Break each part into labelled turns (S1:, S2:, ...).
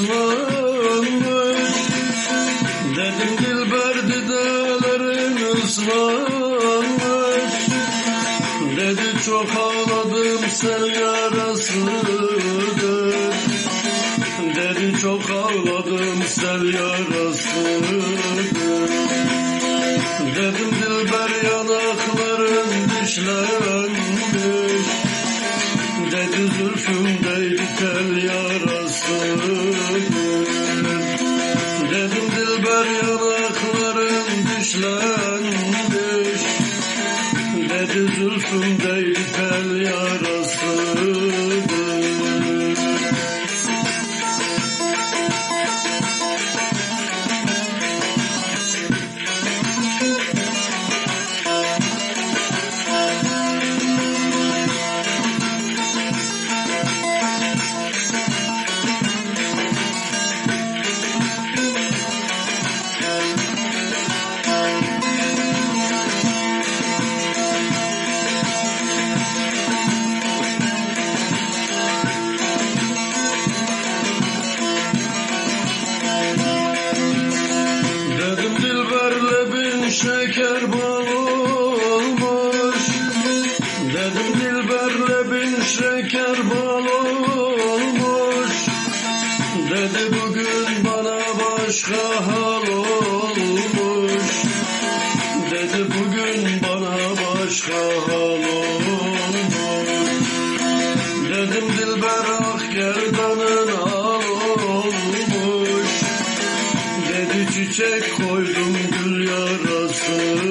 S1: ıslanmış. Dedim dilber didelerin ıslanmış. Dedi çok ağladım sel yarasıdır. Dedi çok ağladım sel yarasıdır. Dişlenmiş Dedi zülfümdeydi tel yarasıdır Dedim dilberle bin şeker bal olmuş. Dedi bugün bana başka hal olmuş. Dedi bugün bana başka hal olmuş. Dedim dilber ah gerdanın al olmuş. Dedi çiçek koydum gül yarasıdır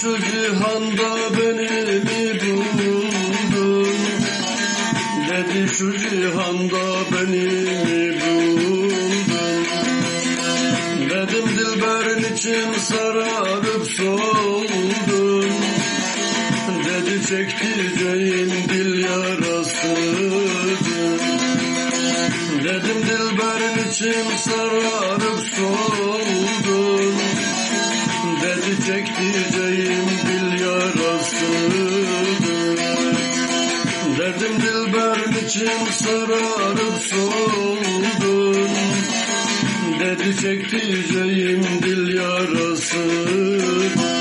S1: şu cihanda beni mi buldun? Dedi şu cihanda beni mi buldun? Dedim dilberin için sararıp soldun. Dedi çektireceğim dil yarasıdır. Dedim dilberin için sararıp soldun çektireceğim dil yarasıdır. Dedim dilberin için sararıp soldun Dedi çektireceğim dil yarası